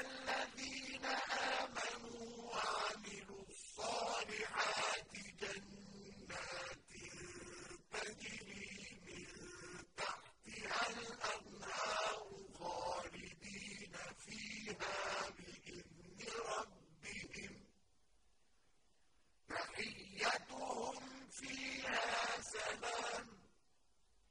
الَّذِينَ آمَنُوا وَعَمِلُوا الصَّالِحَاتِ